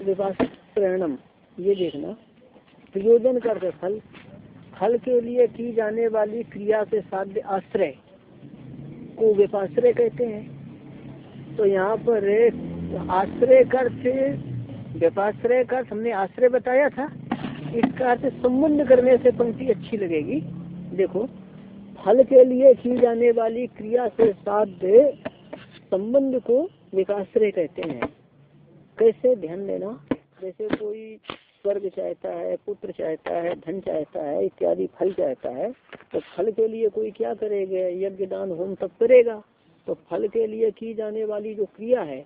विपासनम ये देखना। प्रयोजन करते फल। फल के लिए की जाने वाली क्रिया से साध्य आश्रय को विपाश्रय कहते हैं। तो यहाँ पर आश्रय अर्थ व्यपाश्रय का हमने आश्रय बताया था। इसका अर्थ संबंध करने से पंक्ति अच्छी लगेगी। देखो फल के लिए की जाने वाली क्रिया से साध्य संबंध को विकाश्रय कहते हैं। कैसे ध्यान देना? जैसे कोई स्वर्ग चाहता है, पुत्र चाहता है, धन चाहता है, इत्यादि फल चाहता है तो फल के लिए कोई क्या करेगा? यज्ञ दान होम सब करेगा। तो फल के लिए की जाने वाली जो क्रिया है,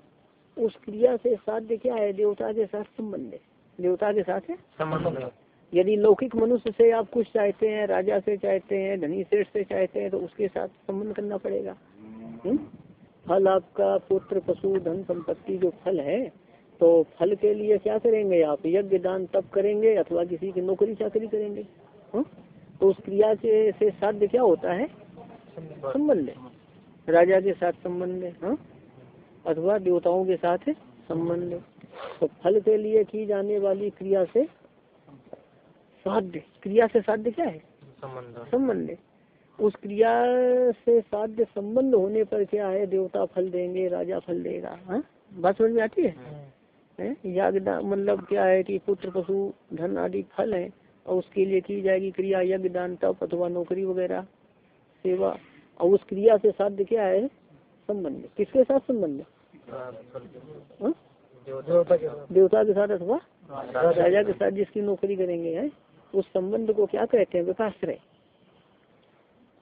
उस क्रिया से साध्य क्या है? देवता के साथ संबंध है। देवता के साथ है? संबंध यदि लौकिक मनुष्य से आप कुछ चाहते हैं राजा से चाहते हैं धनी श्रेष्ठ से चाहते हैं तो उसके साथ संबंध करना पड़ेगा? फल आपका पुत्र पशु धन संपत्ति जो फल है तो फल के लिए क्या करेंगे आप? यज्ञ दान तब करेंगे अथवा किसी की नौकरी चाकरी करेंगे। हा? तो उस क्रिया से, से साध्य क्या होता है? संबंध राजा के साथ संबंध है। अथवा देवताओं के साथ संबंध तो फल के लिए की जाने वाली क्रिया से साध्य। क्रिया से साध्य क्या है? संबंध। उस क्रिया से साध्य संबंध होने पर क्या है? देवता फल देंगे राजा फल देगा हाँ? बात समझ में आती है? याग मतलब क्या है कि पुत्र पशु धन आदि फल है और उसके लिए की जाएगी क्रिया यज्ञ दान तप अथवा नौकरी वगैरह सेवा। और उस क्रिया से साध्य क्या है? संबंध। किसके साथ संबंध? देवता के साथ। अथवा राजा के साथ जिसकी नौकरी करेंगे है? उस संबंध को क्या कहते हैं? विकाश्रय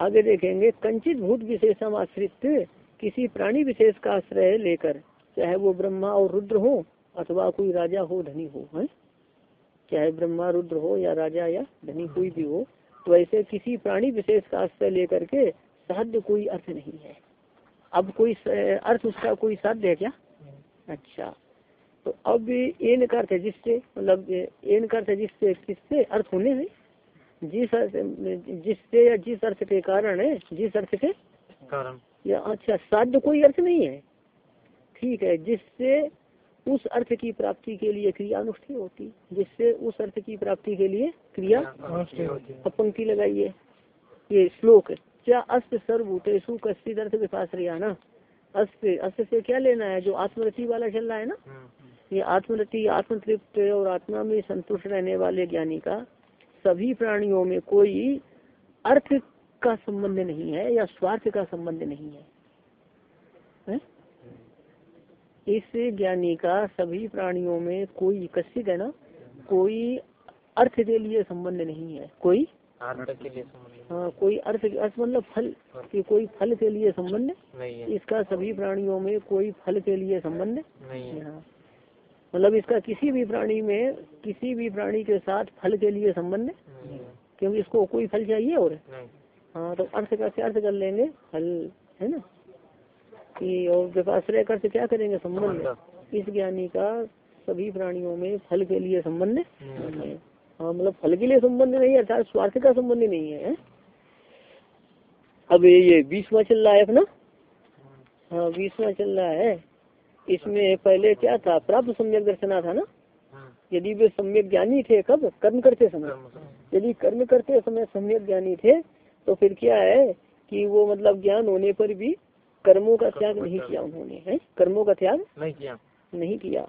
आगे देखेंगे कंचित भूत विशेषम आश्रित किसी प्राणी विशेष का आश्रय लेकर चाहे वो ब्रह्मा और रुद्र हो अथवा कोई राजा हो धनी हो है? चाहे ब्रह्मा रुद्र हो या राजा या धनी कोई भी हो तो ऐसे किसी प्राणी विशेष का आश्रय लेकर के साध्य कोई अर्थ नहीं है। अब कोई अर्थ उसका कोई साध्य है क्या? अच्छा। तो अब एन का अर्थ है जिससे मतलब एन का अर्थ है जिससे किससे? अर्थ होने से। जिस अर्थ जिससे या जिस अर्थ के कारण है जिस अर्थ के कारण। या अच्छा साध्य कोई अर्थ नहीं है। ठीक है जिससे उस अर्थ की प्राप्ति के लिए क्रिया अनुष्ठित होती। जिससे उस अर्थ की प्राप्ति के लिए क्रिया अब पंक्ति लगाइए ये श्लोक क्या अस्त सर्वभूतेषु कश्चित अर्थ विपास ना अस्त अस्त से क्या लेना है? जो आत्मरति वाला चल रहा है ना? ये आत्मरति आत्मतृप्त और आत्मा में संतुष्ट रहने वाले ज्ञानी का सभी प्राणियों में कोई अर्थ का संबंध नहीं है या स्वार्थ का संबंध नहीं है, है? इस ज्ञानी का सभी प्राणियों में कोई कश्चित है ना कोई अर्थ के लिए संबंध नहीं है। कोई? हाँ। कोई अर्थ अर्थ मतलब फल कि कोई फल के लिए संबंध? नहीं है। इसका सभी प्राणियों में कोई फल के लिए संबंध? नहीं हाँ। मतलब इसका किसी भी प्राणी में किसी भी प्राणी के साथ फल के लिए संबंध क्योंकि इसको कोई फल चाहिए और? हाँ तो अर्थ कैसे अर्थ कर लेंगे फल है ना? कि और व्यपाश्रय कर से क्या करेंगे संबंध? इस ज्ञानी का सभी प्राणियों में फल के लिए संबंध है? हाँ मतलब फल के लिए संबंध नहीं है अर्थात स्वार्थ का संबंध नहीं है अब ये बीसवा चल रहा है अपना? हाँ बीसवा चल रहा है। इसमें पहले क्या था? प्राप्त सम्यक दर्शना था ना? यदि वे सम्यक ज्ञानी थे कब? कर्म करते समय। यदि कर्म करते समय सम्यक ज्ञानी थे तो फिर क्या है कि वो मतलब ज्ञान होने पर भी कर्मों का त्याग नहीं किया उन्होंने है? कर्मों का त्याग नहीं किया। नहीं किया।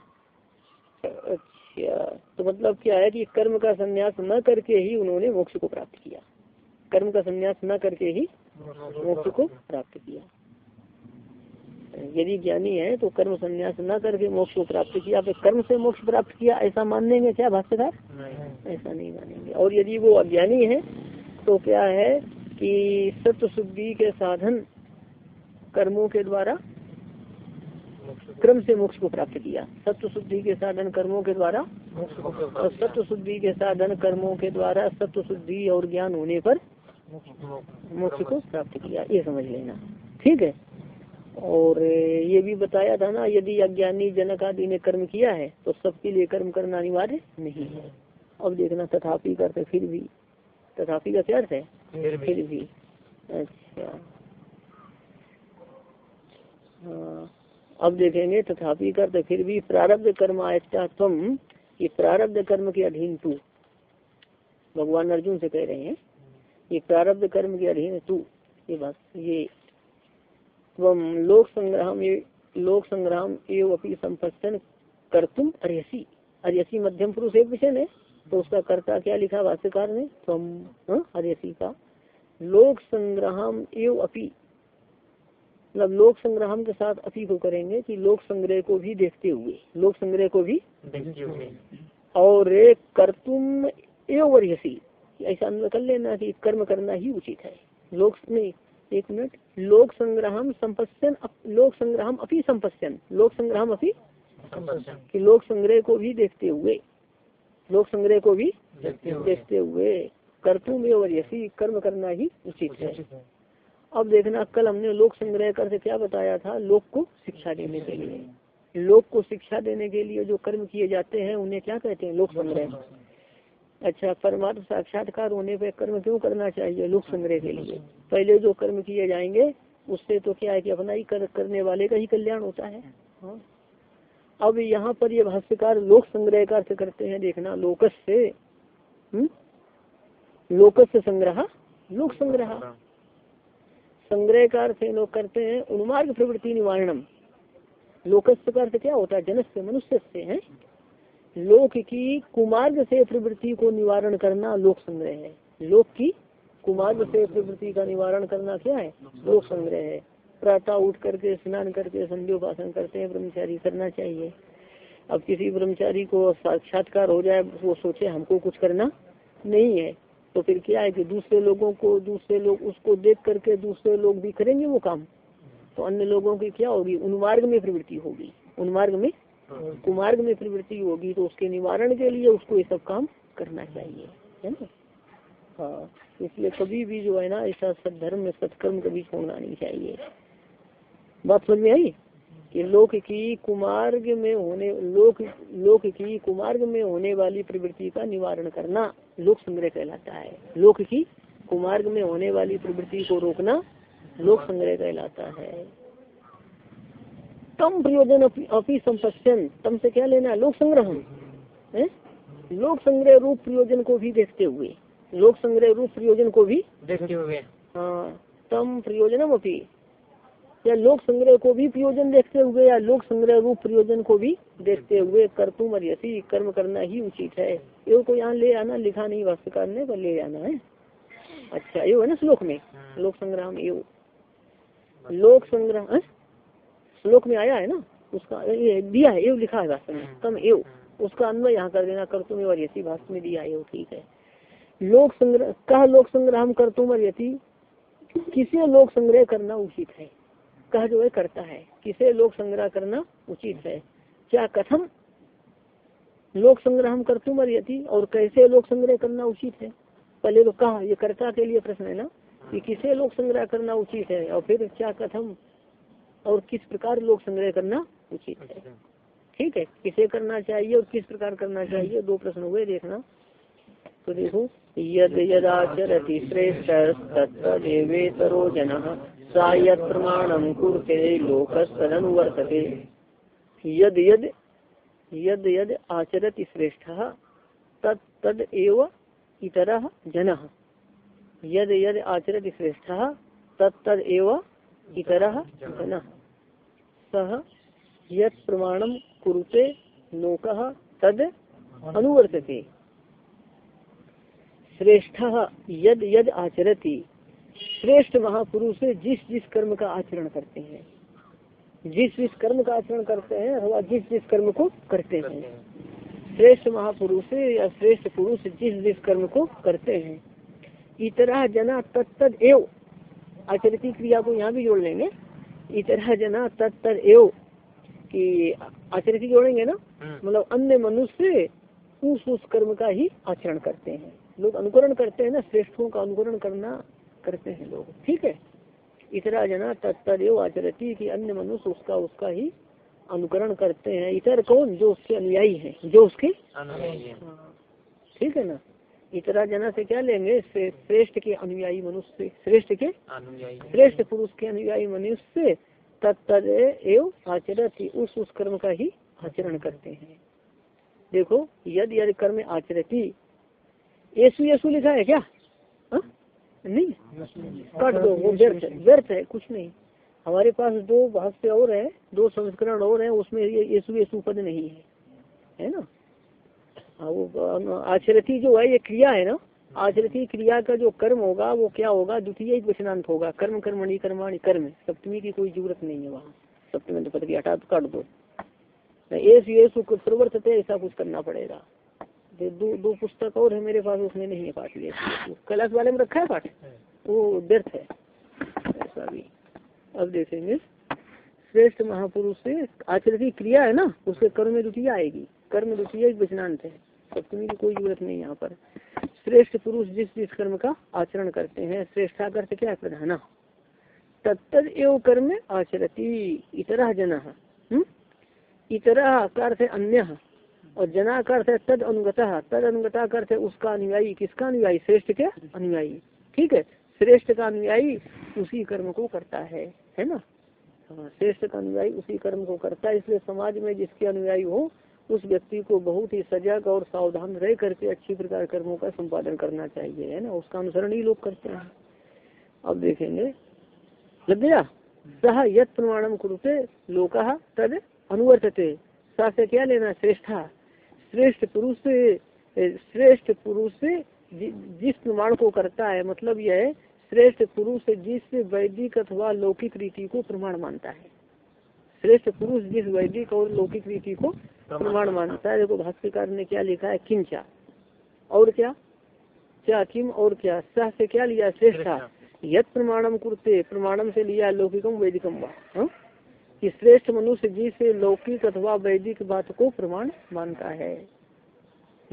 अच्छा तो मतलब क्या है कि कर्म का संन्यास न करके ही उन्होंने मोक्ष को प्राप्त किया। कर्म का संन्यास न करके ही मोक्ष को प्राप्त किया। यदि ज्ञानी है तो कर्म संन्यास न करके मोक्ष को प्राप्त किया फिर कर्म से मोक्ष प्राप्त किया ऐसा मानने में क्या भाष्यकार? ऐसा नहीं मानेंगे। और यदि वो अज्ञानी है तो क्या है कि सत्य शुद्धि के साधन कर्मों के द्वारा क्रम से मोक्ष को प्राप्त किया। सत्य शुद्धि के साधन कर्मों के द्वारा और सत्य शुद्धि के साधन कर्मों के द्वारा सत्य शुद्धि और ज्ञान होने पर मोक्ष को प्राप्त किया। ये समझ लेना। ठीक है? और ये भी बताया था ना यदि अज्ञानी जनक आदि ने कर्म किया है तो सबके लिए कर्म करना अनिवार्य नहीं है। अब देखना तथापि करते फिर भी। तथापि का क्या अर्थ है? फिर भी, फिर भी। अच्छा। हाँ। अब देखेंगे तथापि करते फिर भी प्रारब्ध कर्म आयता ये प्रारब्ध कर्म के अधीन तू। भगवान अर्जुन से कह रहे हैं ये प्रारब्ध कर्म के अधीन तू। ये बात ये लोक संग्राम ये लोक संग्राम एवं संपत्तन कर तुम अरियसी अरियसी मध्यम पुरुष एक विषय है तो उसका कर्ता क्या लिखा भाष्यकार ने? तुम अरियसी का। लोक संग्राम एवं अपी मतलब लोक संग्रह के साथ अपी को करेंगे कि लोक संग्रह को भी देखते हुए लोक संग्रह को भी देखते हुए। और कर्तुम एवं वर्यसी ऐसा कर लेना कि कर्म करना ही उचित है। लोक नहीं एक मिनट। लोक संग्रह संपस्यन लोक संग्रह अपनी संपस्यन। लोक संग्रह अपनी कि लोक संग्रह को भी देखते हुए। लोक संग्रह को भी देखते हुए। कर्तुम एवं कर्म करना ही उचित है। अब देखना कल हमने लोक संग्रह कर से क्या बताया था? लोक को शिक्षा देने के लिए। लोक को शिक्षा देने के लिए जो कर्म किए जाते हैं उन्हें क्या कहते हैं लोक संग्रह। अच्छा परमात्म साक्षात्कार होने पर कर्म क्यों करना चाहिए लोक संग्रह के लिए? पहले जो कर्म किए जाएँगे उससे तो क्या है कि अपना ही कर, करने वाले का ही कल्याण होता है। हाँ। अब यहाँ पर ये भाष्यकार लोक संग्रह का अर्थ करते हैं देखना लोकस से हम्म? लोकस से संग्रह लोक संग्रह। संग्रह का अर्थ लोग करते हैं उन्मार्ग प्रवृत्ति निवारणम। लोकस्य का अर्थ क्या होता है? जनस से मनुष्य से है? लोक की कुमार्ग से प्रवृत्ति को निवारण करना लोक संग्रह है। लोक की कुमार्ग से प्रवृत्ति का निवारण करना क्या है? लोक संग्रह है। प्रातः उठ करके, स्नान करके संध्योपासन करते हैं, ब्रह्मचारी करना चाहिए। अब किसी ब्रह्मचारी को साक्षात्कार हो जाए, वो सोचे, हमको कुछ करना नहीं है। तो फिर क्या है कि दूसरे लोगों को, दूसरे लोग उसको देख करके दूसरे लोग भी करेंगे वो काम। तो अन्य लोगों की क्या होगी? उन्मार्ग में प्रवृत्ति होगी। उन्मार्ग में कुमार्ग में प्रवृत्ति होगी तो उसके निवारण के लिए उसको ये सब काम करना चाहिए, है ना? हाँ इसलिए कभी भी जो है ना, ऐसा सदधर्म सत्कर्म कभी छोड़ना नहीं चाहिए। बात समझ में आई? कि लोक की कुमार्ग में होने, लोक लोक की कुमार्ग में होने वाली प्रवृत्ति का निवारण करना लोक संग्रह कहलाता है। लोक की कुमार्ग में होने वाली प्रवृत्ति को रोकना लोक संग्रह कहलाता है। तम प्रयोजन अपनी संपत्न तम से क्या लेना है? लोक संग्रह लोक संग्रह रूप प्रयोजन को भी देखते हुए। लोक संग्रह रूप प्रयोजन को भी देखते हुए। हाँ तम प्रयोजनम अपनी या लोक संग्रह को भी प्रयोजन देखते हुए या लोक संग्रह रूप प्रयोजन को भी देखते हुए कर तुम अर्यसी कर्म करना ही उचित है। ये को यहाँ ले आना लिखा नहीं वास्तुकार ने पर ले आना है। अच्छा ये है ना श्लोक में। लोक संग्रह में ये लोक संग्रह श्लोक में आया है ना उसका ये दिया है एव लिखा है वास्तव में। तम एव। उसका अन्वय यहाँ कर देना कर तुम अर्यसी भाषा में दिया है ठीक है। लोक संग्रह कह लोक संग्रह हम कर तुम अर्यसी किसे लोक संग्रह करना उचित है? कह जो है करता है। किसे लोक संग्रह करना उचित है? क्या कथम? लोक संग्रह हम कर तुम यदि और कैसे लोक संग्रह करना उचित है? पहले तो कहा ये कर्ता के लिए प्रश्न है ना कि किसे लोक संग्रह करना उचित है? और फिर क्या कथम? और किस प्रकार लोक संग्रह करना उचित है। ठीक है? किसे करना चाहिए और किस प्रकार करना चाहिए? दो प्रश्न हुए देखना। तो देखो यद यदाचरति श्रेष्ठ तत्वेतरो जन सा यद प्रमाणम कुरते लोकस्तनुवर्तते यद यद यद यद आचरति श्रेष्ठ तद तद एव इतर जन। यद यद आचरति श्रेष्ठ तद तद एव इतर जन। सह यद प्रमाणम कुरुते नोक तद अनुवर्तते। श्रेष्ठ यद यद आचरती, श्रेष्ठ महापुरुष जिस जिस कर्म का आचरण करते हैं, जिस जिस कर्म का आचरण करते हैं अथवा जिस जिस कर्म को करते हैं। श्रेष्ठ महापुरुष या श्रेष्ठ पुरुष जिस जिस कर्म को करते हैं। इतरा जना तत्त एव आचरती क्रिया को यहाँ भी जोड़ लेंगे। इतरा जना तत्त एव कि आचरित जोड़ेंगे ना? हम्म। मतलब अन्य मनुष्य उस उस कर्म का ही आचरण करते हैं। लोग अनुकरण करते हैं ना श्रेष्ठों का अनुकरण करना करते हैं लोग। ठीक है? इतरा जना तत्तरव आचरती की अन्य मनुष्य उसका उसका ही अनुकरण करते हैं। इतर कौन? जो उसके अनुयायी है जो उसके। ठीक है ना? इतरा जना से क्या लेंगे? श्रेष्ठ के अनुयायी मनुष्य श्रेष्ठ के? श्रेष्ठ पुरुष के अनुयायी मनुष्य तत्द एवं आचरती उस उस कर्म का ही आचरण करते हैं। देखो यद यद कर्म आचरती। येसु येसु लिखा है क्या? हा? नहीं? कट दो वो व्यर्थ है व्यर्थ है कुछ नहीं। हमारे पास दो भाष्य और है दो संस्करण और है उसमें ये येसु येसु पद नहीं है। है ना? वो आचरती जो है ये क्रिया है ना? आचरती क्रिया का जो कर्म होगा वो क्या होगा? द्वितीय वचनांत होगा। कर्म कर्मणि कर्माणि कर्म। सप्तमी की कोई ज़रूरत नहीं है वहाँ। सप्तमी पद की हटा काट दो। ये प्रवर्तते ऐसा कुछ करना पड़ेगा। दो दो पुस्तक और है मेरे पास उसमें नहीं है पाठ ये कैलाश वाले में रखा है पाठ? वो व्यर्थ है। ऐसा भी। अब देखेंगे। श्रेष्ठ महापुरुष से आचरण क्रिया है ना उसके कर्म में द्वितीय आएगी। कर्म द्वितीय वचनांत है। सप्तमी की कोई ज़रूरत नहीं यहाँ पर। श्रेष्ठ पुरुष जिस जिस कर्म का आचरण करते हैं श्रेष्ठा करते क्या प्रधान तत्द एवं कर्म आचरती, इतरा जना इतरा अर्थ है अन्य, और जना का अर्थ है तद अनुगता तद अनुगता का अर्थ है उसका अनुयायी, किसका अनुयायी? श्रेष्ठ के अनुयायी। ठीक है? श्रेष्ठ का अनुयायी उसी कर्म को करता है है ना? हाँ श्रेष्ठ का अनुयायी उसी कर्म को करता है, इसलिए समाज में जिसके अनुयायी हो उस व्यक्ति को बहुत ही सजग और सावधान रह करके अच्छी प्रकार कर्मों का संपादन करना चाहिए, है ना? उसका अनुसरण ही लोग करते हैं। अब देखेंगे। लग गया सह यद प्रमाणम कुरुते, लोक तद अनुवर्तते। सा से क्या लेना श्रेष्ठा? श्रेष्ठ पुरुष श्रेष्ठ पुरुष से जिस प्रमाण को करता है मतलब यह है, श्रेष्ठ पुरुष जिस वैदिक अथवा लौकिक रीति को प्रमाण मानता है। श्रेष्ठ पुरुष जिस वैदिक और लौकिक रीति को प्रमाण मानता है देखो भाष्यकार ने क्या लिखा है किंचा और क्या? क्या किम और क्या? सह से क्या लिया? श्रेष्ठा। यद प्रमाणम कुरते प्रमाणम से लिया लौकिकम वैदिकम वा। हाँ? कि श्रेष्ठ मनुष्य जी से लौकिक अथवा वैदिक बात को प्रमाण मानता है।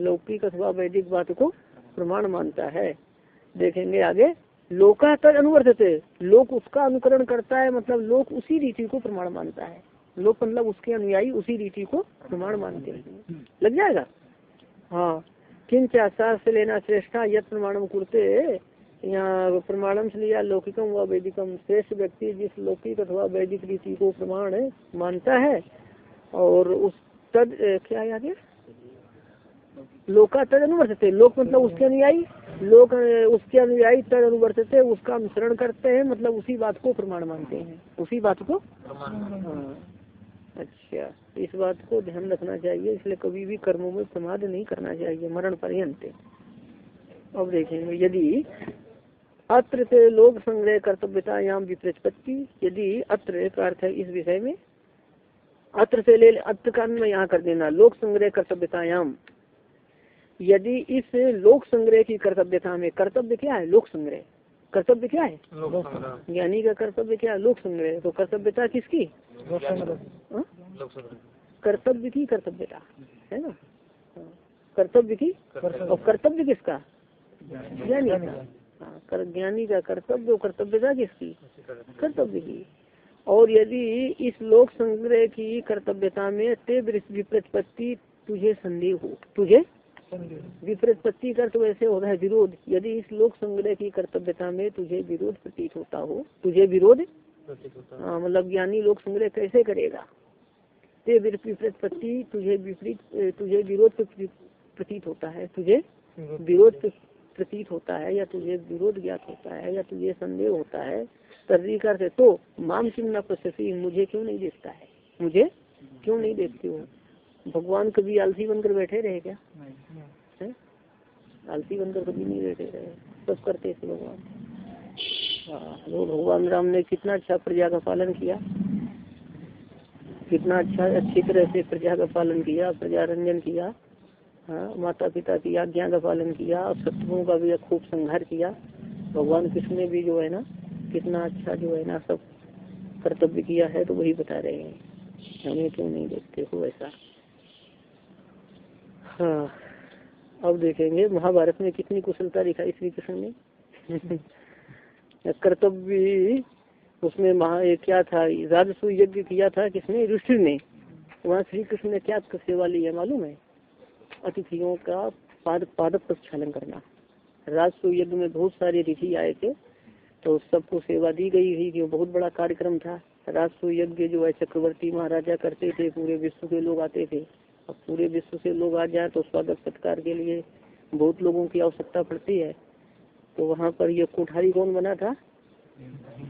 लौकिक अथवा वैदिक बात को प्रमाण मानता है। देखेंगे आगे। लोका तद अनुवर्तते लोक उसका अनुकरण करता है मतलब लोक उसी रीति को प्रमाण मानता है। लोक मतलब उसके अनुयायी उसी रीति को प्रमाण मानते हैं। लग जाएगा? हाँ। किंच आचार से लेना श्रेष्ठा यद प्रमाणम कुरते, यहाँ प्रमाणम से लिया लौकिकम व वैदिकम। श्रेष्ठ व्यक्ति जिस लौकिक अथवा वैदिक रीति को प्रमाण मानता है, और उस तद क्या है? लोका तद अनुवर्तते लोक मतलब उसके अनुयायी लोग उसके अनुयायी तद अनुवर्तते उसका अनुसरण करते हैं मतलब उसी बात को प्रमाण मानते हैं। उसी बात को? हाँ अच्छा इस बात को ध्यान रखना चाहिए इसलिए कभी भी कर्मों में प्रमाद नहीं करना चाहिए मरण पर्यंत। अब देखेंगे यदि अत्र से लोक संग्रह कर्तव्यतायाम विप्रतिपत्ति यदि अत्र का अर्थ है इस विषय में अत्र से ले अत्र का यहाँ कर देना लोक संग्रह कर्तव्यतायाम यदि इस लोक संग्रह की कर्तव्यता में कर्तव्य क्या है? लोक संग्रह। कर्तव्य क्या है? ज्ञानी का कर्तव्य क्या है? लोक संग्रह। तो कर्तव्यता किसकी? कर्तव्य की कर्तव्यता है ना? कर्तव्य की? और कर्तव्य किसका? ज्ञानी। का। हाँ ज्ञानी का कर्तव्य और कर्तव्यता किसकी? कर्तव्य। की। और यदि इस लोक संग्रह की कर्तव्यता में ते विप्रतिपत्ति तुझे संदेह हो तुझे विप्रतिपत्ति का तो ऐसे होता है विरोध। यदि इस लोक संग्रह की कर्तव्यता में तुझे विरोध प्रतीत होता हो तुझे विरोध? हाँ। मतलब ज्ञानी लोक संग्रह कैसे करेगा? ते विप्रतिपत्ति तुझे विपरीत तुझे विरोध प्रतीत होता है। तुझे विरोध प्रतीत होता है। या तुझे विरोध ज्ञात होता है या तुझे संदेह होता है? तर्री करते तो माम किम न प्रशसी मुझे क्यों नहीं देखता है? मुझे क्यों नहीं देखती हूँ? भगवान कभी आलसी बनकर बैठे रहे क्या? आलसी बनकर कभी नहीं बैठे रहे सब करते थे भगवान। हाँ तो भगवान राम ने कितना अच्छा प्रजा का पालन किया। कितना अच्छा अच्छी तरह से प्रजा का पालन किया प्रजा रंजन किया। हाँ माता पिता की आज्ञा का पालन किया और शत्रुओं का भी खूब संघर्ष किया। भगवान कृष्ण ने भी जो है ना, कितना अच्छा जो है ना, सब कर्तव्य किया है तो वही बता रहे हैं। हमें क्यों नहीं देखते हो ऐसा? हाँ। अब देखेंगे महाभारत में कितनी कुशलता दिखाई श्री कृष्ण ने? कर्तव्य उसमें महा क्या था? राजस्व यज्ञ किया था किसने? युधिष्ठिर ने। वहाँ श्री कृष्ण ने क्या सेवा ली है मालूम है? अतिथियों का पाद पादप प्रक्षालन करना। राजस्व यज्ञ में बहुत सारे ऋषि आए थे तो सबको सेवा दी गई थी कि बहुत बड़ा कार्यक्रम था। राजस्व यज्ञ जो है चक्रवर्ती महाराजा करते थे पूरे विश्व के लोग आते थे। अब पूरे विश्व से लोग आ जाए तो स्वागत सत्कार के लिए बहुत लोगों की आवश्यकता पड़ती है। तो वहाँ पर ये कोठारी कौन बना था?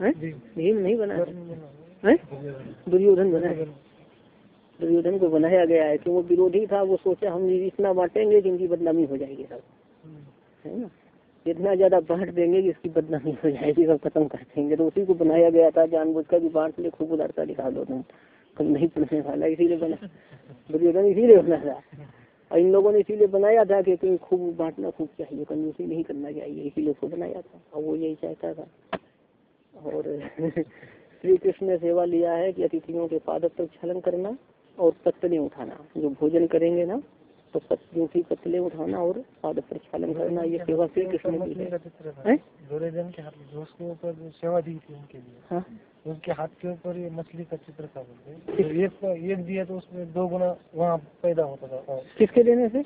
भीम नहीं बना है? दुर्योधन बना दुर्योधन को बनाया गया है कि वो विरोधी था, वो सोचा हम इतना बांटेंगे कि इनकी बदनामी हो जाएगी सब। है ना? इतना ज़्यादा बांट देंगे कि इसकी बदनामी हो जाएगी, सब खत्म कर देंगे। तो उसी को बनाया गया था जानबूझ कर भी बांट ले, खूब उदारता दिखा दो तुम। नहीं पढ़ने वाला, इसीलिए बना। दुर्योधन इसीलिए बना था। और इन लोगों ने इसीलिए बनाया था कि कहीं खूब बांटना खूब चाहिए कंजूसी नहीं करना चाहिए, इसीलिए उसको बनाया था। और वो यही चाहता था। और श्री कृष्ण ने सेवा लिया है कि अतिथियों के पादक तक छलन करना और पत्तलें उठाना। जो भोजन करेंगे ना तो जूठी पत्तलें उठाना और पाद प्रक्षालन करना ये सेवा श्री कृष्ण की है। के उसके सेवा दी थी उनके लिए। हाँ। उनके हाथ के ऊपर ये मछली का चित्र था बोलते तो एक एक दिया तो उसमें दो गुना वहाँ पैदा होता था किसके देने से?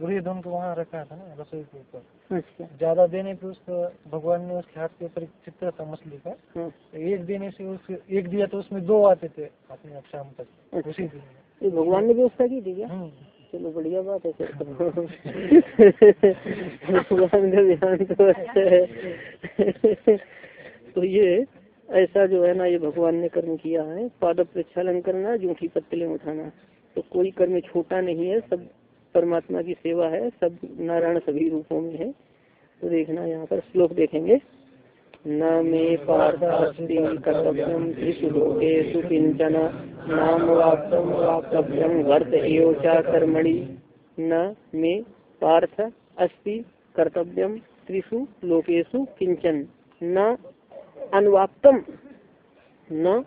दुर्योधन को वहाँ रखा था ना रसोई के ऊपर। अच्छा। ज़्यादा देने पे उसको भगवान ने उसके हाथ के ऊपर एक चित्र था मछली का। हाँ। तो एक देने से उस एक दिया तो उसमें दो आते थे अपने शाम तक अच्छा। उसी दिन भगवान ने व्यवस्था की थी क्या। चलो बढ़िया बात है फिर तो। भगवान का ध्यान तो अच्छा है। तो ये ऐसा जो है ना ये भगवान ने कर्म किया है। पाद प्रक्षालन करना जूठी पत्तलें उठाना। तो कोई कर्म छोटा नहीं है सब परमात्मा की सेवा है सब नारायण सभी रूपों में है। तो देखना यहाँ पर श्लोक देखेंगे। न मे पार्थास्ति कर्तव्यम त्रिषु लोकेषु किंचन नाम वाप्तम वाप्तव्यम वर्त एव च कर्मणि। न मे पार्थ अस्ति कर्तव्यम त्रिषु लोकेषु किंचन न अनुवाप्तम न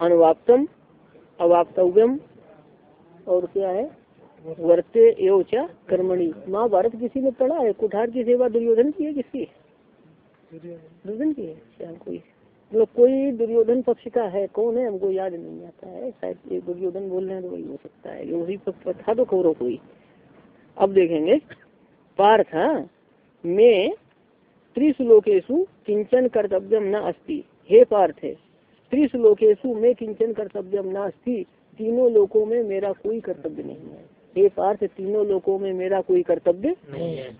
अनुवाप्तम अवाप्तव्यम और क्या है? वर्ते एव च कर्मणि। महाभारत किसी ने पढ़ा है? कुठार की सेवा दुर्योधन की है किसकी? दुर्योधन की है क्या कोई मतलब कोई दुर्योधन पक्ष का है? कौन है? हमको याद नहीं आता है। शायद ये दुर्योधन बोल रहे हैं तो वही हो सकता है। उसी पक्ष पर था तो कौरव कोई अब देखेंगे। पार्थ में त्रिश्लोकेशु किंचन कर्तव्यम न अस्ति। हे पार्थ त्रिश्लोकेशु में किंचन कर्तव्यम न अस्ति। तीनों लोकों में मेरा कोई कर्तव्य नहीं है। हे पार्थ तीनों लोकों में मेरा कोई कर्तव्य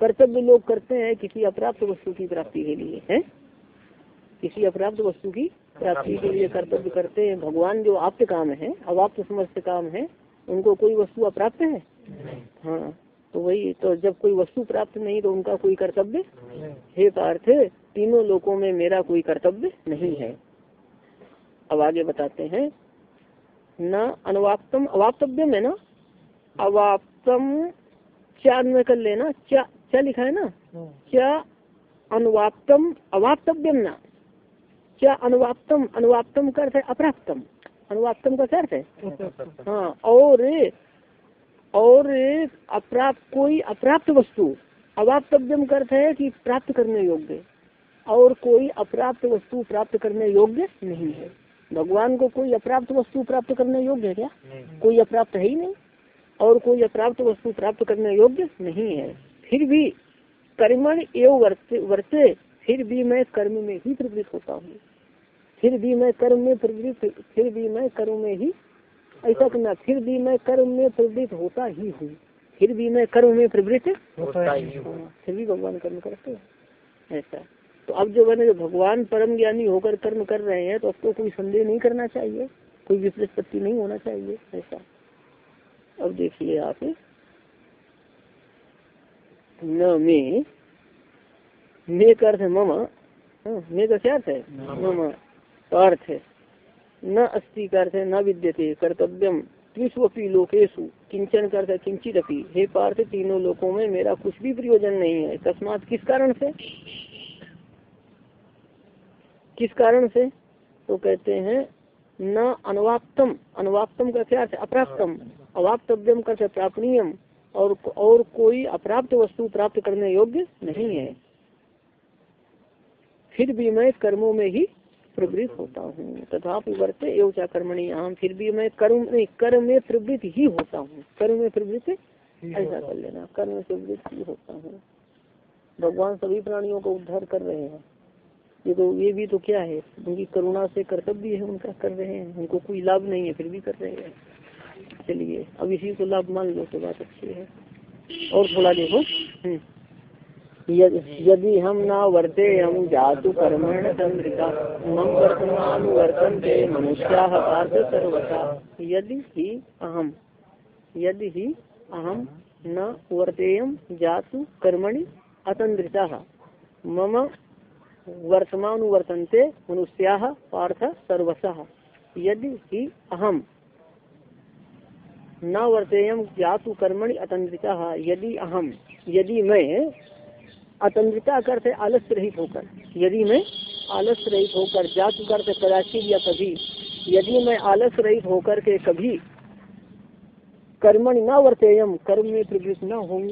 कर्तव्य लोग करते हैं किसी अप्राप्त वस्तु की प्राप्ति के लिए है? किसी अप्राप्त वस्तु की प्राप्ति के लिए कर्तव्य करते हैं। भगवान जो आप्त काम है अवाप्त समस्त काम है उनको कोई वस्तु अप्राप्त है? हाँ तो वही तो जब कोई वस्तु प्राप्त नहीं तो उनका कोई कर्तव्य? हे पार्थ तीनों लोकों में मेरा कोई कर्तव्य नहीं है। अब आगे बताते हैं। न अनुवाप्तम अवाप्तव्यम है ना? अवाप्तम चार में कर लेना? क्या क्या लिखा है ना? क्या अनुवाप्तम अवाप्तव्यम ना? क्या अनुवाप्तम अनुवाप्तम का अर्थ है अप्राप्तम। अनुवाप्तम का क्या अर्थ है? हाँ और और अप्राप्त कोई अप्राप्त वस्तु अवाप्तव्यम का अर्थ है कि प्राप्त करने योग्य और कोई अप्राप्त वस्तु प्राप्त करने योग्य नहीं है। भगवान को कोई अप्राप्त वस्तु प्राप्त करने योग्य है क्या? कोई अप्राप्त है ही नहीं और कोई अप्राप्त वस्तु प्राप्त करने योग्य नहीं है। फिर भी कर्मण एवं वर्ते, वर्ते फिर भी मैं कर्म में ही प्रवृत्त होता हूँ। फिर भी मैं कर्म में प्रवृत्त फिर भी मैं कर्म में ही ऐसा करना फिर भी मैं कर्म में प्रवृत्त होता ही हूँ। फिर भी मैं कर्म में प्रवृत्त हाँ, फिर भी भगवान कर्म करते हैं। ऐसा। तो अब जो मैंने जो भगवान परम ज्ञानी होकर कर्म कर रहे हैं तो अब तो कोई संदेह नहीं करना चाहिए। कोई विपरीत नहीं होना चाहिए। ऐसा। अब देखिए आप। न में मे अर्थ है मम मे का क्या अर्थ है मम। अर्थ है। न अस्ति का अर्थ है न विद्यते कर्तव्यम। त्रिस्वपी लोकेशु किंचन कर किंचित अपी हे पार्थ तीनों लोकों में मेरा कुछ भी प्रयोजन नहीं है। तस्मात किस कारण से? किस कारण से? तो कहते हैं न अनुवाप्तम। अनुवाप्तम का क्या अर्थ अप्राप्तम। अवाप्तव्यम कर प्रापणीयम और और कोई अप्राप्त वस्तु प्राप्त करने योग्य नहीं है। फिर भी मैं कर्मों में ही प्रवृत्त होता हूँ। तथा वर्ते एवं कर्मणि यहाँ फिर भी मैं कर्म नहीं कर्म में प्रवृत्त ही होता हूँ। कर्म में प्रवृत्त ऐसा कर लेना कर्म में प्रवृत्त ही होता हूँ। भगवान सभी प्राणियों को उद्धार कर रहे हैं। ये तो ये भी तो क्या है? उनकी करुणा से कर्तव्य है उनका कर रहे हैं। उनको कोई लाभ नहीं है फिर भी कर रहे हैं। चलिए अब इसी को लाभ मान लो तो बात अच्छी है। और थोड़ा देखो। हम्म। यदि हम न वर्ते हम जातु कर्मण चंद्रिका मम वर्तमान वर्तनते मनुष्या पार्थ सर्वथा। यदि ही अहम यदि ही अहम न वर्तेयम जातु कर्मणि अतंद्रिता मम वर्तमान वर्तनते मनुष्या पार्थ सर्वश यदि ही अहम न वर्तेयम जातु कर्मणि अतंद्रिता यदि अहम यदि मैं अतंत्रता करते आलस्य रहित होकर। यदि मैं आलस्य रहित होकर जात करते कदाचित या कभी, यदि मैं आलस्य रहित होकर के कभी कर्मण न वर्तेयम कर्म में प्रवृत्त न हूँ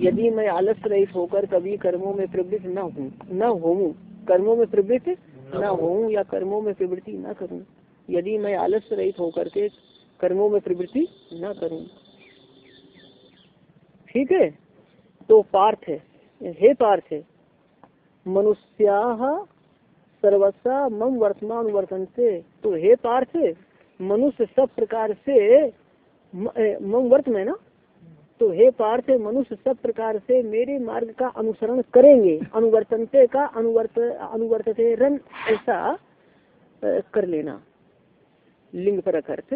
यदि मैं आलस्य रहित होकर कभी कर्मों में प्रवृत्त न हूँ न हूँ कर्मों में प्रवृत्त न हूँ या कर्मों में प्रवृत्ति न करूँ, यदि मैं आलस्य रहित होकर के कर्मों में प्रवृत्ति न करूँ। ठीक है? तो पार्थ है। हे पार्थ, मनुष्या सर्वसा मम वर्तमान वर्तनते। तो हे पार्थ, मनुष्य सब प्रकार से मम वर्त में ना? तो हे पार्थ, मनुष्य सब प्रकार से मेरे मार्ग का अनुसरण करेंगे। अनुवर्तनते का अनुवर्त, अनुवर्तते रन, ऐसा कर लेना। लिंग पर अर्थ।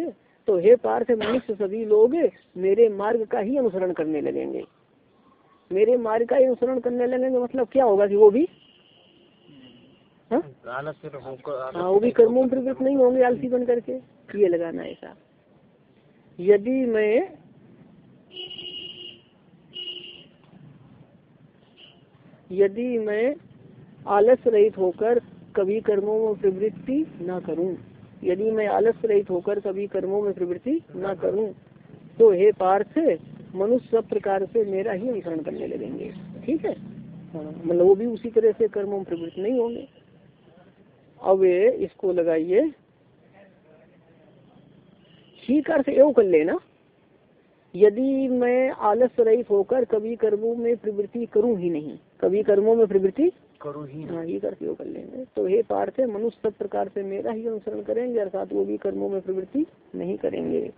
तो हे पार्थ, मनुष्य सभी लोग मेरे मार्ग का ही अनुसरण करने लगेंगे। मेरे मार्ग का अनुसरण करने लगेंगे मतलब क्या होगा कि वो भी? हाँ, हाँ वो भी कर्मों प्रवृत्त नहीं होंगे आलसी बन करके ये लगाना ऐसा। यदि मैं यदि मैं आलस रहित होकर कभी कर्मों में प्रवृत्ति न करूँ यदि मैं आलस रहित होकर कभी कर्मों में प्रवृत्ति न करूँ तो हे पार्थ मनुष्य सब प्रकार से मेरा ही अनुसरण करने लगेंगे। ठीक है? हाँ मतलब वो भी उसी तरह से कर्मों में प्रवृत्त नहीं होंगे। अब इसको लगाइए। ठीक अर्थ एवं कर लेना। यदि मैं आलस रहित होकर कभी कर्मों में प्रवृत्ति करूँ ही नहीं कभी कर्मों में प्रवृत्ति करूँ ही हाँ ही करके वो कर लेंगे। तो हे पार्थ मनुष्य सब प्रकार से मेरा ही अनुसरण करेंगे अर्थात वो भी कर्मों में प्रवृत्ति नहीं करेंगे।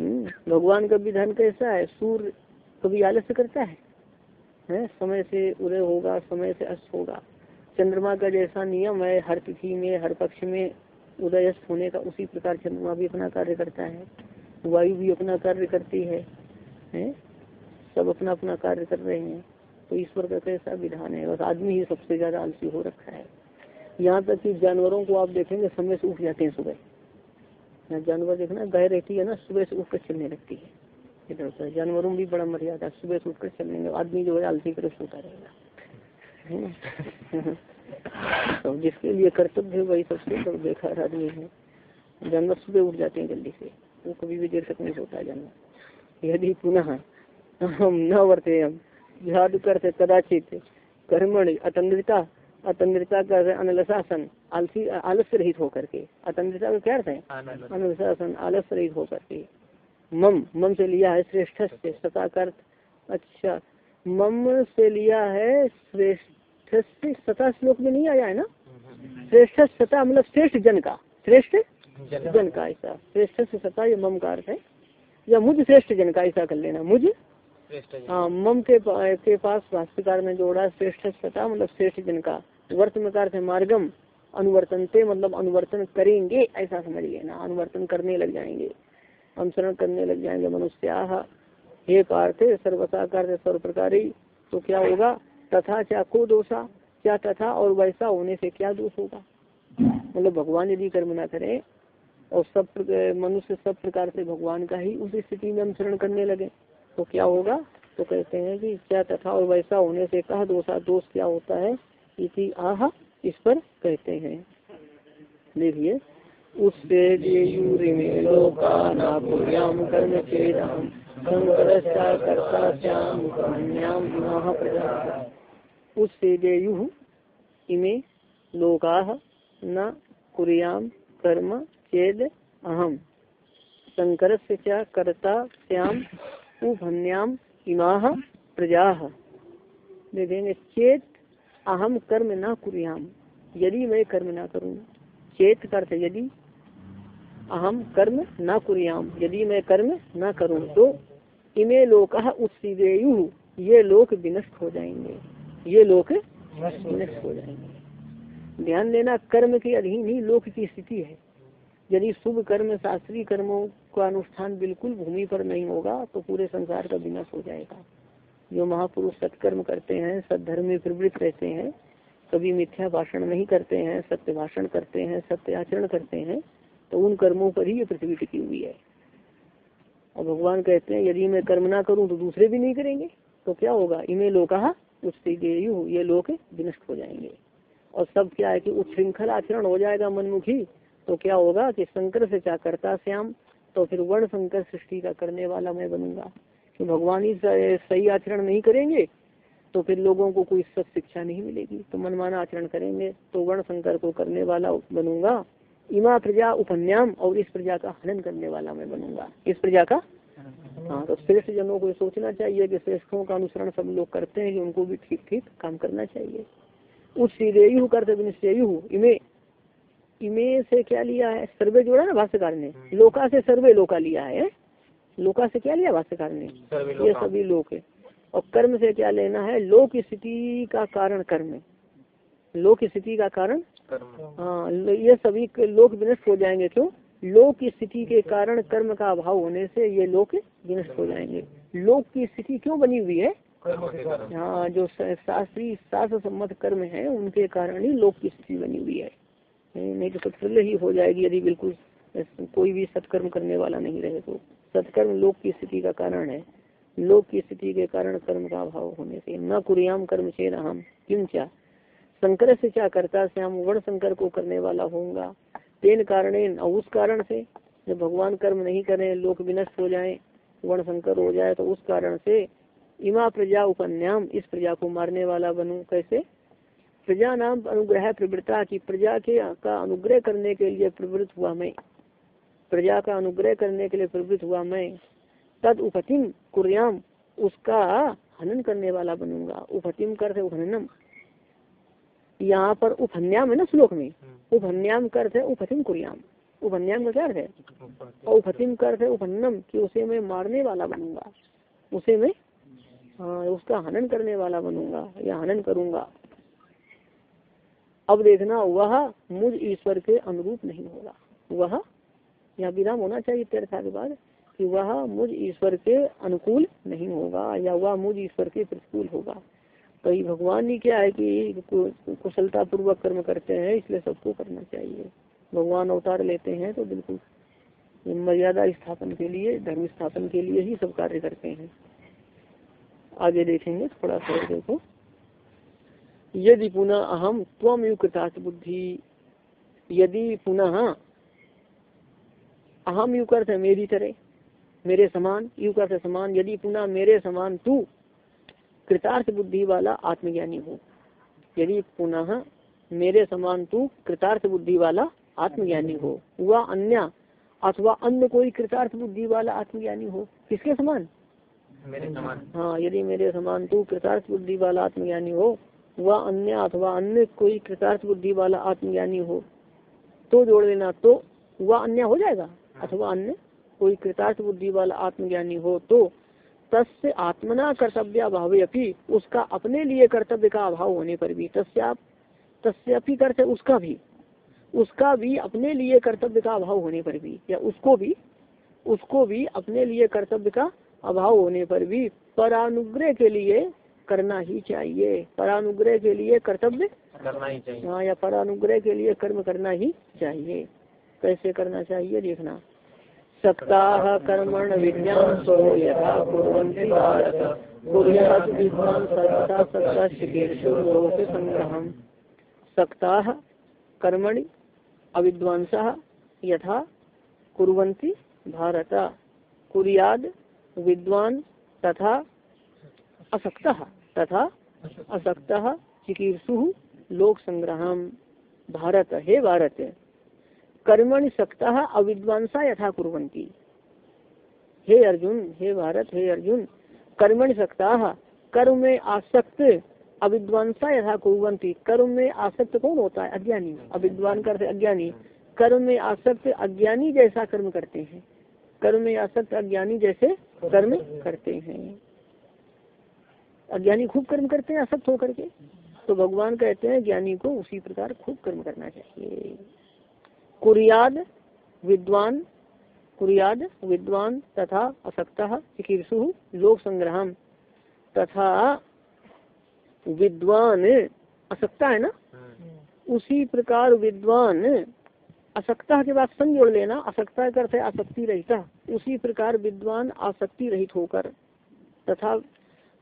भगवान का विधान कैसा है? सूर्य कभी आलस्य करता है? है? समय से उदय होगा, समय से अस्त होगा। चंद्रमा का जैसा नियम है, हर तिथि में, हर पक्ष में उदय अस्त होने का उसी प्रकार चंद्रमा भी अपना कार्य करता है। वायु भी अपना कार्य करती है। हैं? सब अपना अपना कार्य कर रहे हैं। तो ईश्वर का कैसा विधान है? बस आदमी ही सबसे ज़्यादा आलसी हो रखा है। यहाँ तक कि जानवरों को आप देखेंगे, समय से उठ जाते हैं सुबह। जानवर देखना गाय रहती है ना, सुबह से उठकर चलने लगती है। इधर उधर जानवरों में भी बड़ा मर्यादा सुबह से उठकर चलने आदमी जो है, आलसी कर सोता रहेगा। तो जिसके लिए कर्तव्य है, वही सबसे तो बेकार आदमी है। जानवर सुबह उठ जाते हैं जल्दी से। वो कभी भी देर तक नहीं सोता जानवर। यदि पुनः हम न वर्ते, हम जादू करते कदाचित कर्मण अतंद्रिता अतंद्रता का अनलसासन आलसी आलस्य रहित होकर के। अतंद्रता का क्या अर्थ है? अनलसासन। आलस्य रहित होकर के। मम मम से लिया है श्रेष्ठ से सता का अच्छा मम से लिया है श्रेष्ठ से सता श्लोक में नहीं आया है ना? श्रेष्ठ सता मतलब श्रेष्ठ जन का। श्रेष्ठ जन का। ऐसा। श्रेष्ठ से सता ये मम का अर्थ है? या मुझ श्रेष्ठ जन का ऐसा कर लेना। मुझ? हाँ मम के के पास भाष्यकार में जोड़ा श्रेष्ठ सता मतलब श्रेष्ठ जन का। वर्त में थे मार्गम अनुवर्तनते मतलब अनुवर्तन करेंगे, ऐसा समझ लेना अनुवर्तन करने लग जाएँगे, अनुसरण करने लग जाएँगे मनुष्य। हे पार्थ सर्वसाकार सर्व प्रकार तो क्या होगा? तथा क्या को दोषा, क्या तथा और वैसा होने से क्या दोष होगा? मतलब भगवान यदि कर्म ना करे, और सब मनुष्य सब प्रकार से भगवान का ही उस स्थिति में अनुसरण करने लगे तो क्या होगा? तो कहते हैं कि क्या तथा और वैसा होने से कहा दोषा, दोष क्या होता है? इति आह, इस पर कहते हैं। देखिए, उससे उससे देयु इमे लोका न कुरियाम कर्म चेद अहम शंकर कर्ता श्याम उभन्याम इमा प्रजा। देखेंगे, चेत अहम कर्म ना कुरियाम। यदि मैं कर्म ना करूँ, चेत अर्थ यदि अहम कर्म न कुरियाम, यदि मैं कर्म न करूँ तो इमे लोक उत्सीदेयु। ये लोक विनष्ट हो जाएँगे। ये लोक विनष्ट हो जाएँगे। ध्यान देना, कर्म के अधीन ही लोक की स्थिति है। यदि शुभ कर्म शास्त्रीय कर्मों का अनुष्ठान बिल्कुल भूमि पर नहीं होगा तो पूरे संसार का विनाश हो जाएगा। जो महापुरुष सत्कर्म करते हैं, सदधर्म में प्रवृत्त रहते हैं, कभी मिथ्या भाषण नहीं करते हैं, सत्य भाषण करते हैं, सत्य आचरण करते हैं तो उन कर्मों पर ही ये पृथ्वी टिकी हुई है। और भगवान कहते हैं, यदि मैं कर्म ना करूँ तो दूसरे भी नहीं करेंगे तो क्या होगा? इन्हें लोका उससे ये लोग विनष्ट हो जाएँगे। और सब क्या है कि उच्छृंखल आचरण हो जाएगा मनमुखी तो क्या होगा कि शंकर से क्या करता श्याम तो फिर वर्ण शंकर सृष्टि का करने वाला मैं बनूँगा। कि भगवान ही सही आचरण नहीं करेंगे तो फिर लोगों को कोई सत शिक्षा नहीं मिलेगी। तो मनमाना आचरण करेंगे तो वर्ण शंकर को करने वाला बनूँगा इमा प्रजा उपन्याम और इस प्रजा का हनन करने वाला मैं बनूँगा। इस प्रजा का? हाँ तो श्रेष्ठ जनों को सोचना चाहिए कि श्रेष्ठों का अनुसरण सब लोग करते हैं कि उनको भी ठीक ठीक काम करना चाहिए। उस सीधेयु कर्तव्य इमे इमे से क्या लिया है? सर्वे जोड़ा ना भाष्यकार ने? हम्म। लोका से सर्वे लोका लिया है। लोका से क्या लिया भाष्यकार ने? ये सभी लोक है। और कर्म से क्या लेना है? लोक स्थिति का कारण कर्म लोक स्थिति का कारण? हाँ ये सभी लोक विनष्ट हो जाएँगे क्यों? लोक की स्थिति के कारण कर्म का अभाव होने से ये लोक विनष्ट हो जाएँगे। लोक की स्थिति क्यों बनी हुई है? हाँ जो शास्त्री शास्त्र सम्मत कर्म है उनके कारण ही लोक की स्थिति बनी हुई है। नहीं तो ही हो जाएगी यदि बिल्कुल कोई भी सत्कर्म करने वाला नहीं रहे तो सत्कर्म लोक की स्थिति का कारण है। लोक की स्थिति के कारण कर्म का अभाव होने से। न कुरियाम कर्म से हम क्यों क्या शंकर से क्या करता से हम वर्ण शंकर को करने वाला होगा तेन कारण उस कारण से। जब भगवान कर्म नहीं करें, लोक विनष्ट हो जाए, वर्ण शंकर हो जाए तो उस कारण से इमा प्रजा उपन्याम इस प्रजा को मारने वाला बनू। कैसे? प्रजा नाम अनुग्रह प्रवृत्ता की प्रजा के का अनुग्रह करने के लिए प्रवृत्त हुआ मैं। प्रजा का अनुग्रह करने के लिए प्रवृत्त हुआ मैं तद उपतिम कुर्याम उसका हनन करने वाला बनूँगा। उपतिम करते उपहनम यहाँ पर उपन्याम है ना श्लोक में? हम्म। उपन्याम करते उपतिम कुर्याम। उपन्याम का क्या अर्थ है? और उपतिम करते उपन्नम कि उसे मैं मारने वाला बनूँगा। उसे मैं हाँ उसका हनन करने वाला बनूँगा या हनन करूँगा। अब देखना वह मुझ ईश्वर के अनुरूप नहीं होगा। वह यहाँ विराम होना चाहिए तीर्था के बाद कि वह मुझ ईश्वर के अनुकूल नहीं होगा, या वह मुझ ईश्वर के प्रतिकूल होगा। तो ये भगवान ही क्या है कि कुशलता पूर्वक कर्म करते हैं, इसलिए सबको करना चाहिए। भगवान अवतार लेते हैं तो बिल्कुल मर्यादा स्थापन के लिए, धर्म स्थापन के लिए ही सब कार्य करते हैं। आगे देखेंगे थोड़ा सा देखो। यदि पुनः अहम त्वम युक्तार्थ बुद्धि, यदि पुनः अहम यू अर्थ है मेरी तरह मेरे समान युग अर्थ समान यदि पुनः मेरे समान तू कृतार्थ बुद्धि वाला आत्मज्ञानी हो। यदि पुनः मेरे समान तू कृतार्थ बुद्धि वाला आत्मज्ञानी हो। वह अन्य अथवा अन्य कोई कृतार्थ बुद्धि वाला आत्मज्ञानी हो किसके समान? मेरे समान। हाँ यदि मेरे समान तू कृतार्थ बुद्धि वाला आत्मज्ञानी हो वह अन्य अथवा अन्य कोई कृतार्थ बुद्धि वाला आत्मज्ञानी हो तो जोड़ लेना तो वह अन्य हो जाएगा। अथवा अन्य कोई कृतार्थ बुद्धि वाला आत्मज्ञानी हो तो तस्य आत्मना कर्तव्य अभाव अपनी उसका अपने लिए कर्तव्य का अभाव होने पर भी तस्याप तस्यापी करते उसका भी उसका भी अपने लिए कर्तव्य का अभाव होने पर भी या उसको भी उसको भी अपने लिए कर्तव्य का अभाव होने पर भी परानुग्रह के लिए करना ही चाहिए। परानुग्रह के लिए कर्तव्य करना ही चाहिए। हाँ या परानुग्रह के लिए कर्म करना ही चाहिए। कैसे करना चाहिए देखना सप्ताह कर्मण विज्ञान सो यथा संग्रह सप्ताह कर्मणि अविद्वांस यथा कुरंती भारत। कुरियाद विद्वान तथा असक्त तथा असक्त चिकीर्षु लोक संग्रह भारत, हे भारत। कर्मणि सक्ता अविद्वांसा यथा कुरंती हे अर्जुन, हे भारत, हे अर्जुन, कर्मणि सक्ता, कर्म में आसक्त, अविद्वांसा यथा कुरंती कर्म में आसक्त कौन होता है? अज्ञानी। अविद्वान करते अज्ञानी। कर्म में आसक्त, अज्ञानी जैसा कर्म करते हैं। कर्म में आसक्त, अज्ञानी जैसे कर्म करते हैं। अज्ञानी खूब कर्म करते हैं, आसक्त होकर के। तो भगवान कहते हैं, ज्ञानी को उसी प्रकार खूब कर्म करना चाहिए। कुरियाद विद्वान कुरियाद विद्वान तथा असक्ता चिकीर्षु लोक संग्रह तथा विद्वान असक्ता है ना? उसी प्रकार विद्वान असक्ता के बाद सन जोड़ लेना असक्ता का अर्थ है आसक्ति रहता उसी प्रकार विद्वान आसक्ति रहित होकर तथा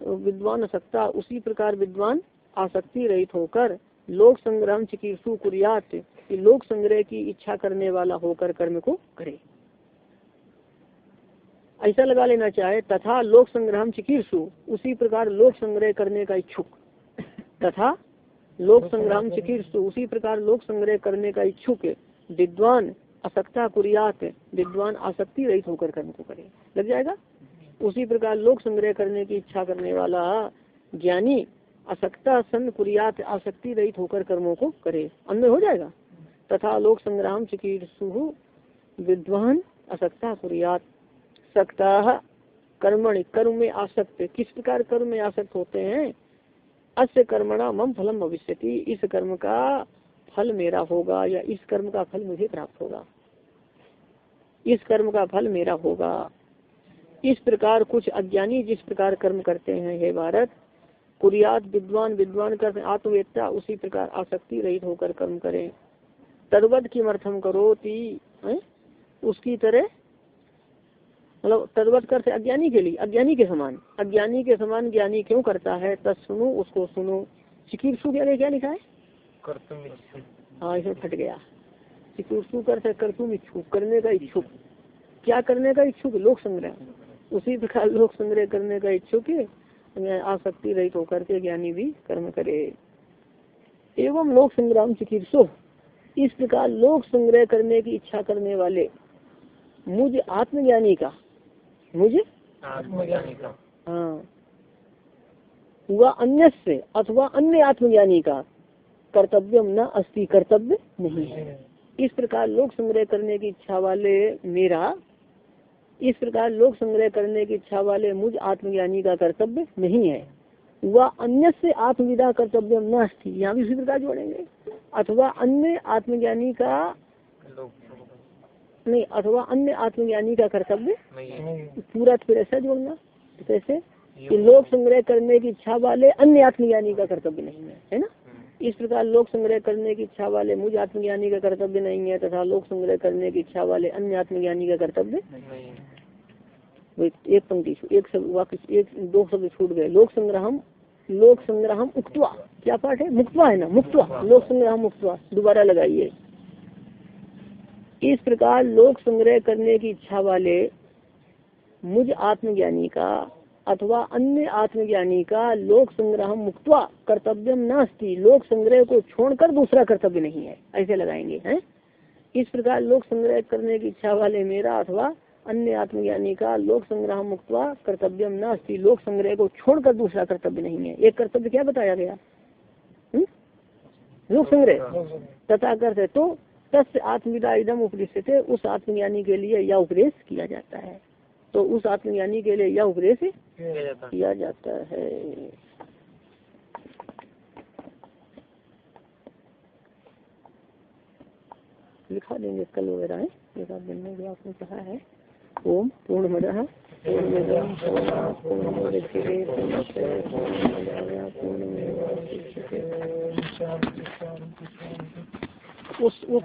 विद्वान असक्ता उसी प्रकार विद्वान आसक्ति रहित होकर लोक संग्रह चिकित्सु कुरियात कि लोक संग्रह की इच्छा करने वाला होकर कर्म को करे। ऐसा लगा लेना चाहे तथा लोक संग्रह चिकित्सु उसी प्रकार लोक संग्रह करने का इच्छुक। तथा लोक संग्राम चिकित्सु उसी प्रकार लोक संग्रह करने का इच्छुक विद्वान असक्ता कुरियात विद्वान आसक्ति रहित होकर कर्म को करे। लग जाएगा? उसी प्रकार लोक संग्रह करने की इच्छा करने वाला ज्ञानी असक्ता सन कुरियात आसक्ति रहित होकर कर्मों को करे। अन्य हो जाएगा? तथा लोक संग्राम चिकीर्षु विद्वान असक्ता कुरियात। सकता कर्मण, कर्म में आसक्त। किस प्रकार कर्म में आसक्त होते हैं? अस्य कर्मणा मम फलम भविष्य इस कर्म का फल मेरा होगा या इस कर्म का फल मुझे प्राप्त होगा? इस कर्म का फल मेरा होगा। इस प्रकार कुछ अज्ञानी जिस प्रकार कर्म करते हैं, हे भारत, कुरियात विद्वान विद्वान कर आत्मवेदता उसी प्रकार आसक्ति रहित होकर कर्म करें। तदवत की अर्थम करो ती उसकी तरह मतलब तदवत करते अज्ञानी के लिए अज्ञानी के समान अज्ञानी के समान ज्ञानी क्यों करता है? तब सुनो उसको सुनो। चिकित्सु के आगे क्या लिखा है? हाँ इसमें फट गया। चिकित्सु करते कर्तुम इच्छुक करने का इच्छुक। क्या करने का इच्छुक? लोक संग्रह। उसी प्रकार लोक संग्रह करने का इच्छुक आसक्ति रहित होकर के ज्ञानी भी कर्म करे। एवं लोक संग्राम चिकित्सो इस प्रकार लोक संग्रह करने की इच्छा करने वाले। मुझ आत्मज्ञानी का। मुझे? आत्मज्ञानी का। हाँ। वह अन्य से अथवा अन्य आत्मज्ञानी का। कर्तव्य न अस्ति कर्तव्य नहीं है। इस प्रकार लोक संग्रह करने की इच्छा वाले मेरा इस प्रकार लोक संग्रह करने की इच्छा वाले मुझ आत्मज्ञानी का कर्तव्य नहीं है। वह अन्य से आत्मविदा कर्तव्य न यहाँ भी उसी प्रकार जोड़ेंगे। अथवा अन्य आत्मज्ञानी का नहीं अथवा अन्य आत्मज्ञानी का कर्तव्य पूरा फिर ऐसा जोड़ना। कैसे कि लोक संग्रह करने की इच्छा वाले अन्य आत्मज्ञानी का कर्तव्य नहीं है है ना? इस प्रकार लोक संग्रह करने की इच्छा वाले मुझ आत्मज्ञानी का कर्तव्य नहीं है तथा लोक संग्रह करने की इच्छा वाले अन्य आत्मज्ञानी का कर्तव्य एक पंक्ति एक शब्द वाक्य एक दो शब्द छूट गए। लोक संग्रहम लोक संग्रह उक्तवा। क्या पाठ है? मुक्तवा है ना? मुक्तवा। लोक संग्रह मुक्तवा दोबारा लगाइए। इस प्रकार लोक संग्रह करने की इच्छा वाले मुझ आत्मज्ञानी का अथवा अन्य आत्मज्ञानी का लोक संग्रह मुक्तवा कर्तव्य नास्ति। लोक संग्रह को छोड़कर दूसरा कर्तव्य नहीं है। ऐसे लगाएँगे, हैं? इस प्रकार लोक संग्रह करने की इच्छा वाले मेरा अथवा अन्य आत्मज्ञानी का लोक संग्रह मुक्तवा कर्तव्यम नास्ति। लोक संग्रह को छोड़कर दूसरा कर्तव्य नहीं है। एक कर्तव्य क्या बताया गया? हुँ? लोक संग्रह तथा करते तो तस् आत्मविदा इदम उपदेश उस आत्मज्ञानी के लिए यह उपदेश किया जाता है। तो उस आत्मज्ञानी के लिए यह उपदेश किया जाता है। लिखा देंगे कल वगैरह है एक आध दिन में जो आपने कहा है। ओम पूर्ण मद है उस उस।